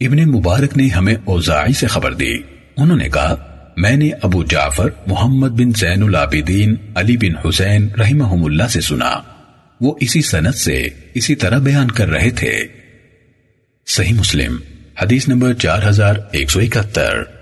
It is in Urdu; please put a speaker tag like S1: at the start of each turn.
S1: ابن مبارک نے ہمیں اوزاعی سے خبر دی۔ انہوں نے کہا، میں نے ابو جعفر، محمد بن زین العابدین، علی بن حسین رحمہم اللہ سے سنا۔ وہ اسی سنت سے اسی طرح بیان کر رہے تھے۔ صحیح مسلم، حدیث نمبر چار ہزار ایک سو اکہتر۔